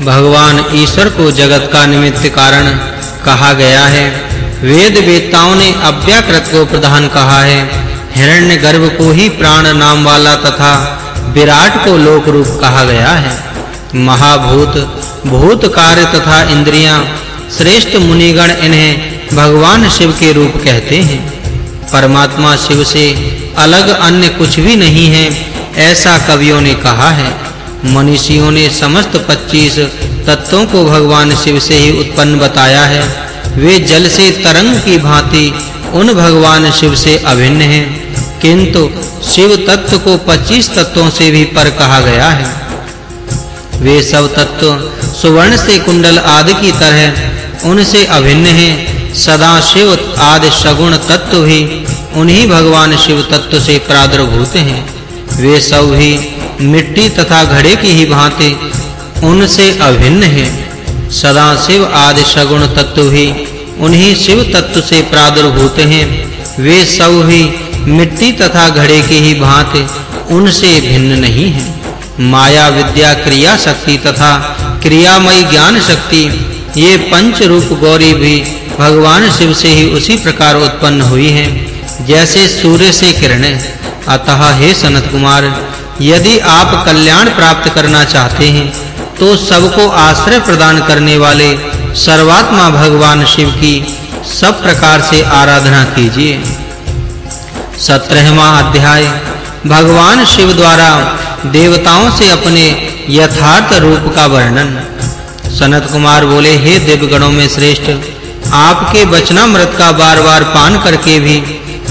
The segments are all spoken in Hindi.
भगवान ईश्वर को जगत का निमित्त कारण कहा गया है। वेद वेताओं ने अव्याकृत को प्रधान कहा है। हिरण्य गर्भ को ही प्राण नाम वाला तथा विराट को लोक रूप कहा गया है। महाभूत, भूत कार्य तथा इंद्रियाँ श्रेष्ठ मुनिगण इन्हें भगवान शिव के रूप कहते हैं। परमात्मा शिव से अलग अन्य कुछ भी नहीं है, ऐसा कवियों ने कहा है। मनीषियों ने समस्त 25 तत्वों को भगवान शिव से ही उत्पन्न बताया है। वे जल से तरंग की भांति उन भगवान शिव से अभिन्न हैं। किंतु शिव तत्व को 25 तत्वों से भी पर कहा गया है। वे सब तत्व सुवर्ण से कुंडल आदि की तरह उनसे अभिन्न हैं। सदा शिव आदि सगुण तत्व भी उन्हीं भगवान शिव तत्व से प्रादुर्भूत हैं। वे सब भी मिट्टी तथा घड़े की ही भांति उनसे अभिन्न है। सदा शिव आदि सगुण तत्व भी उन्हीं शिव तत्व से प्रादुर्भूत हैं। वे सब भी मिट्टी तथा घड़े की ही भांति उनसे भिन्न नहीं हैं। माया विद्या क्रिया शक्ति तथा क्रियामयी ज्ञान शक्ति, ये पंच रूप गौरी भी भगवान शिव से ही उसी प्रकार उत्पन्न हुई हैं। जैसे सूर्य से किरणें, अतः हे सनत कुमार यदि आप कल्याण प्राप्त करना चाहते हैं तो सबको आश्रय प्रदान करने वाले सर्वात्मा भगवान शिव की सब प्रकार से आराधना कीजिए। 17वां अध्याय। भगवान शिव द्वारा देवताओं से अपने यथार्थ रूप का वर्णन। सनत कुमार बोले, हे देवगणों में श्रेष्ठ, आपके वचनामृत का बार-बार पान करके भी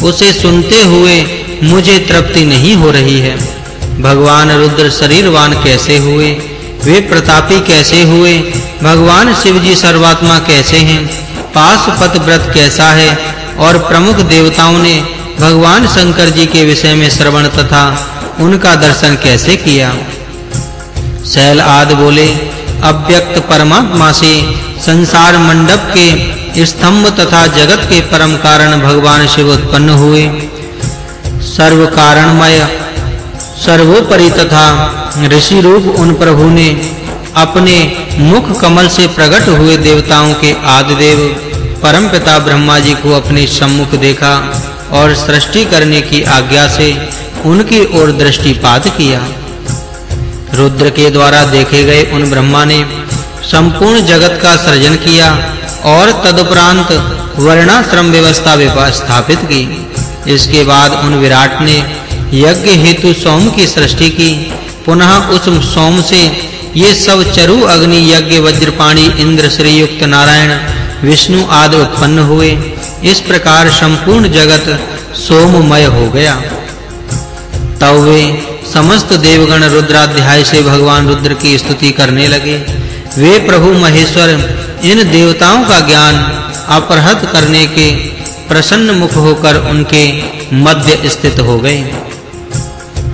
उसे सुनते हुए मुझे तृप्ति नहीं हो रही है। भगवान रुद्र शरीरवान कैसे हुए? वे प्रतापी कैसे हुए? भगवान शिव जी सर्वात्मा कैसे हैं? पाशुपत व्रत कैसा है? और प्रमुख देवताओं ने भगवान शंकर जी के विषय में श्रवण तथा उनका दर्शन कैसे किया? शैल आदि बोले, अव्यक्त परमात्मा से संसार मंडप के स्तंभ तथा जगत के परम कारण भगवान शिव उत्पन्न हुए। सर्व कारणमय सर्वोपरि तथा ऋषि रूप उन प्रभु ने अपने मुख कमल से प्रकट हुए देवताओं के आदिदेव परम पिता ब्रह्मा जी को अपने सम्मुख देखा और सृष्टि करने की आज्ञा से उनकी ओर दृष्टिपात किया। रुद्र के द्वारा देखे गए उन ब्रह्मा ने संपूर्ण जगत का सृजन किया और तदुपरांत वर्णाश्रम व्यवस्था स्थापित की। इसके बाद उन विराट ने यज्ञ हेतु सोम की सृष्टि की। पुनः उस सोम से ये सब चरु अग्नि, यज्ञ, वज्रपाणी, इंद्र श्री युक्त नारायण, विष्णु आदि उत्पन्न हुए। इस प्रकार संपूर्ण जगत सोममय हो गया। तब वे समस्त देवगण रुद्राध्याय से भगवान रुद्र की स्तुति करने लगे। वे प्रभु महेश्वर, इन देवताओं का ज्ञान अपरहत करने के प्रसन्न मुख होकर उनके मध्य स्थित हो गए।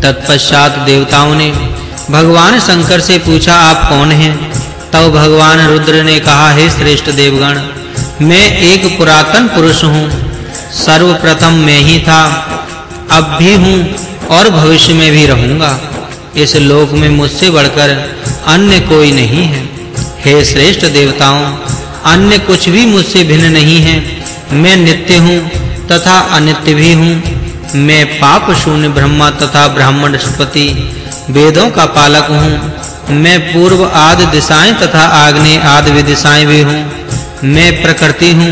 तत्पश्चात देवताओं ने भगवान शंकर से पूछा, आप कौन हैं? तब भगवान रुद्र ने कहा, हे श्रेष्ठ देवगण, मैं एक पुरातन पुरुष हूँ। सर्वप्रथम मैं ही था, अब भी हूँ और भविष्य में भी रहूँगा। इस लोक में मुझसे बढ़कर अन्य कोई नहीं है। हे श्रेष्ठ देवताओं, अन्य कुछ भी मुझसे भिन्न नहीं है। मैं नित्य हूँ तथा अनित्य भी हूँ। मैं पाप शून्य ब्रह्मा तथा ब्राह्मण सुपति वेदों का पालक हूँ। मैं पूर्व आदि दिशाएँ तथा आग्नेय आदि दिशाएँ भी हूँ। मैं प्रकृति हूँ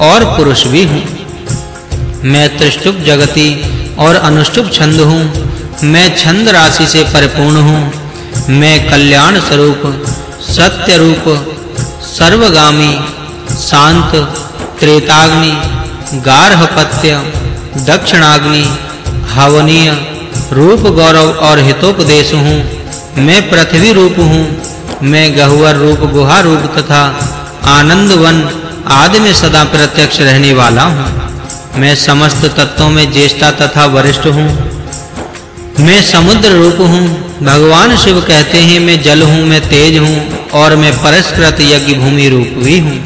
और पुरुष भी हूँ। मैं त्रिष्टुप जगति और अनुष्टुप छंद हूँ। मैं छंद राशि से परिपूर्ण हूँ। मैं कल्याण स्वरूप, सत्य रूप, सर्वगामी, शांत, त्रेताग्नि, गार्हपत्य दक्षिणाग्नि हवनीय रूप गौरव और हितोपदेश हूँ। मैं पृथ्वी रूप हूँ, मैं गहुवर रूप, गुहा रूप तथा आनंद वन आदि में सदा प्रत्यक्ष रहने वाला हूँ। मैं समस्त तत्वों में ज्येष्ठा तथा वरिष्ठ हूँ। मैं समुद्र रूप हूँ, भगवान शिव कहते हैं, मैं जल हूँ, मैं तेज हूँ और मैं परस्कृत यज्ञ भूमि रूप भी हूँ।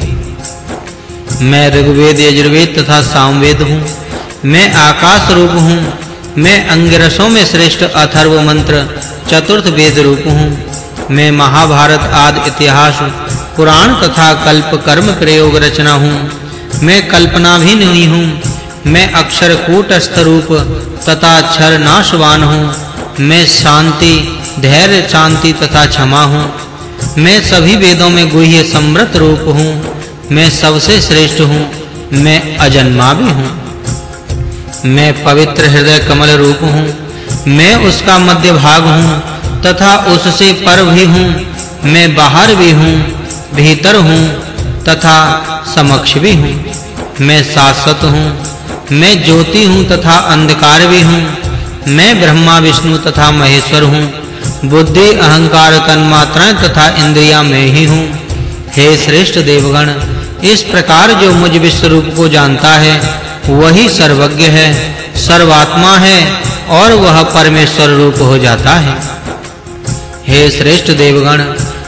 मैं ऋग्वेद, यजुर्वेद तथा सामवेद हूँ। मैं आकाश रूप हूँ, मैं अंगिरसों में श्रेष्ठ अथर्व मंत्र, चतुर्थ वेद रूप हूँ। मैं महाभारत आदि इतिहास, पुराण तथा कल्प कर्म प्रयोग रचना हूँ। मैं कल्पना भी नहीं हूँ, मैं अक्षर कूटस्थ रूप तथा क्षर नाशवान हूँ। मैं शांति, धैर्य, शांति तथा क्षमा हूँ। मैं सभी वेदों में गुह्य समृत रूप हूँ। मैं सबसे श्रेष्ठ हूँ, मैं अजन्मा भी हूँ। मैं पवित्र हृदय कमल रूप हूँ। मैं उसका मध्य भाग हूँ तथा उससे पर भी हूँ। मैं बाहर भी हूँ, भीतर हूँ तथा समक्ष भी हूँ। मैं शाश्वत हूँ, मैं ज्योति हूँ तथा अंधकार भी हूँ। मैं ब्रह्मा, विष्णु तथा महेश्वर हूँ। बुद्धि, अहंकार तन्मात्राएँ तथा इंद्रियाँ मैं ही हूँ। हे श्रेष्ठ देवगण, इस प्रकार जो मुझ विश्व रूप को जानता है वही सर्वज्ञ है, सर्वात्मा है और वह परमेश्वर रूप हो जाता है। हे श्रेष्ठ देवगण,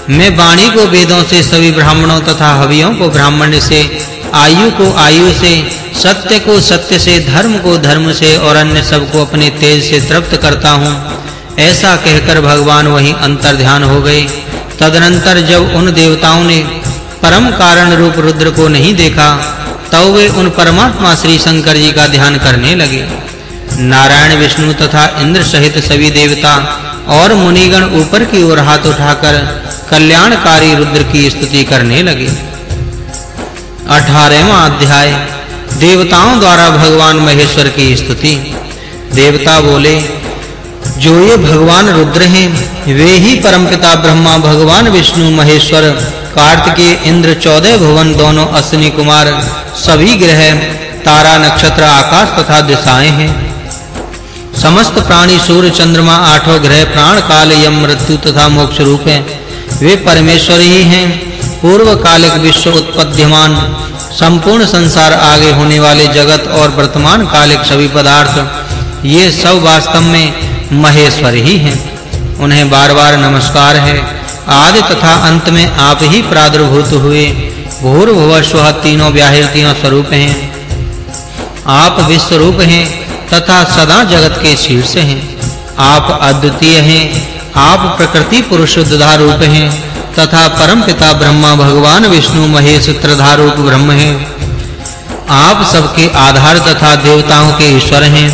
मैं वाणी को वेदों से, सभी ब्राह्मणों तथा हवियों को ब्राह्मण से, आयु को आयु से, सत्य को सत्य से, धर्म को धर्म से और अन्य सबको अपने तेज से तृप्त करता हूँ, ऐसा कहकर भगवान वहीं अंतर ध्यान हो गए। तदनंतर जब उन देवताओं ने परम कारण रूप रुद्र को नहीं देखा तब वे उन परमात्मा श्री शंकर जी का ध्यान करने लगे। नारायण विष्णु तथा इंद्र सहित सभी देवता और मुनिगण ऊपर की ओर हाथ उठाकर कल्याणकारी रुद्र की स्तुति करने लगे। 18वां अध्याय, देवताओं द्वारा भगवान महेश्वर की स्तुति। देवता बोले, जो ये भगवान रुद्र हैं, वे ही परमपिता ब्रह्मा भगवान विष्णु महेश्वर, कार्तिकेय इंद्र चौदह भुवन दोनों अश्विनी कुमार सभी ग्रह, तारा नक्षत्र, आकाश तथा दिशाएँ हैं। समस्त प्राणी सूर्य, चंद्रमा, आठों ग्रह, प्राण, काल, यम, मृत्यु तथा मोक्ष रूप हैं। वे परमेश्वर ही हैं। पूर्व कालिक विश्व उत्पद्यमान, संपूर्ण संसार आगे होने वाले जगत और वर्तमान कालिक सभी पदार्थ, ये सब वास्तव में महेश्वर ही हैं। उन्हें बार-बार नमस्कार है। आदि तथा अंत में आप ही प्रादुर्भूत हुए। भूर्भुव स्वः तीनों व्याहिर तीनों स्वरूप हैं। आप विश्व रूप हैं तथा सदा जगत के शीर्ष हैं। आप अद्वितीय हैं, आप प्रकृति पुरुष दुधा रूप हैं, तथा परम पिता ब्रह्मा भगवान विष्णु महेश त्रिधारूप ब्रह्म हैं। आप सबके आधार तथा देवताओं के ईश्वर हैं।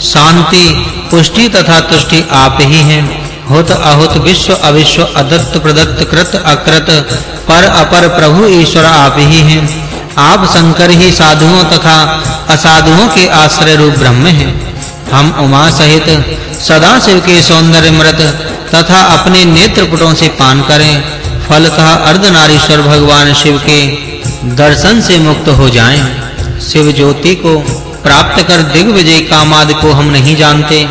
शांति, पुष्टि तथा तुष्टि आप ही हैं। हुत अहुत विश्व अविश्व अदत्त प्रदत्त कृत अकृत पर अपर प्रभु ईश्वर आप ही हैं। आप शंकर ही साधुओं तथा असाधुओं के आश्रय रूप ब्रह्म हैं। हम उमा सहित सदा शिव के सौंदर्य मृत तथा अपने नेत्रपुटों से पान करें। फलतः अर्धनारीश्वर भगवान शिव के दर्शन से मुक्त हो जाएँ। शिव ज्योति को प्राप्त कर दिग्विजय कामादि को हम नहीं जानते,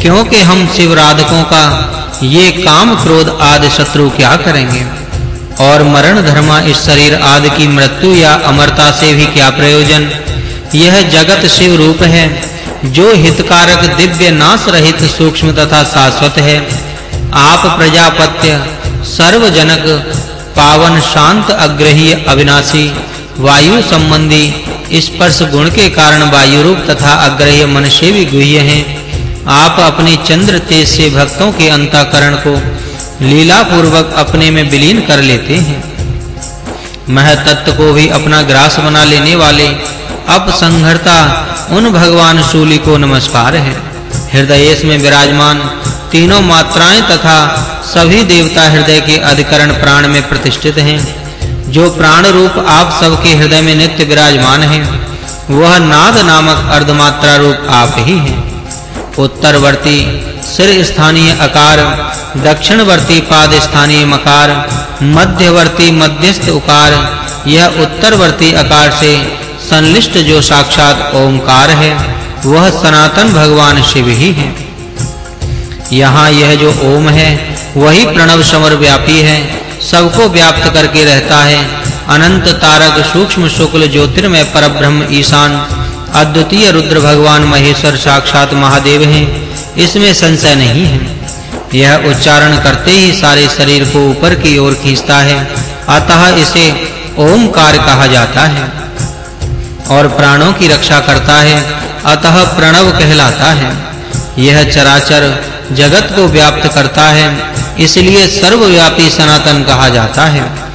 क्योंकि हम शिव राधकों का ये काम क्रोध आदि शत्रु क्या करेंगे? और मरण धर्मा इस शरीर आदि की मृत्यु या अमरता से भी क्या प्रयोजन? यह जगत शिव रूप है, जो हितकारक दिव्य नाश रहित सूक्ष्म तथा शाश्वत है। आप प्रजापत्य, सर्वजनक, पावन शांत अग्रही अविनाशी, वायु संबंधी, स्पर्श गुण के कारण वायु रूप तथा अग्रही मन से भी गुह्य हैं। आप अपने चंद्र, तेज से भक्तों के अंतःकरण को लीला पूर्वक अपने में विलीन कर लेते हैं। मह तत्व को भी अपना ग्रास बना लेने वाले अपसंहरता उन भगवान शूली को नमस्कार है। हृदय में विराजमान तीनों मात्राएँ तथा सभी देवता हृदय के अधिकरण प्राण में प्रतिष्ठित हैं। जो प्राण रूप आप सबके हृदय में नित्य विराजमान हैं, वह नाद नामक अर्धमात्रा रूप आप ही हैं। उत्तरवर्ती सिर स्थानीय आकार दक्षिणवर्ती पाद स्थानीय मकार, मध्यवर्ती मध्यस्थ उकार, यह उत्तरवर्ती आकार से संलिष्ट जो साक्षात ओमकार है, वह सनातन भगवान शिव ही है। यहाँ यह जो ओम है, वही प्रणव समर व्यापी है, सबको व्याप्त करके रहता है, अनंत तारक सूक्ष्म शुक्ल ज्योतिर्मय परब्रह्म ईशान, अद्वितीय रुद्र भगवान महेश्वर साक्षात महादेव हैं। इसमें संशय नहीं है। यह उच्चारण करते ही सारे शरीर को ऊपर की ओर खींचता है। अतः इसे ओमकार कहा जाता है और प्राणों की रक्षा करता है। अतः प्रणव कहलाता है। यह चराचर जगत को व्याप्त करता है। इसलिए सर्वव्यापी सनातन कहा जाता है।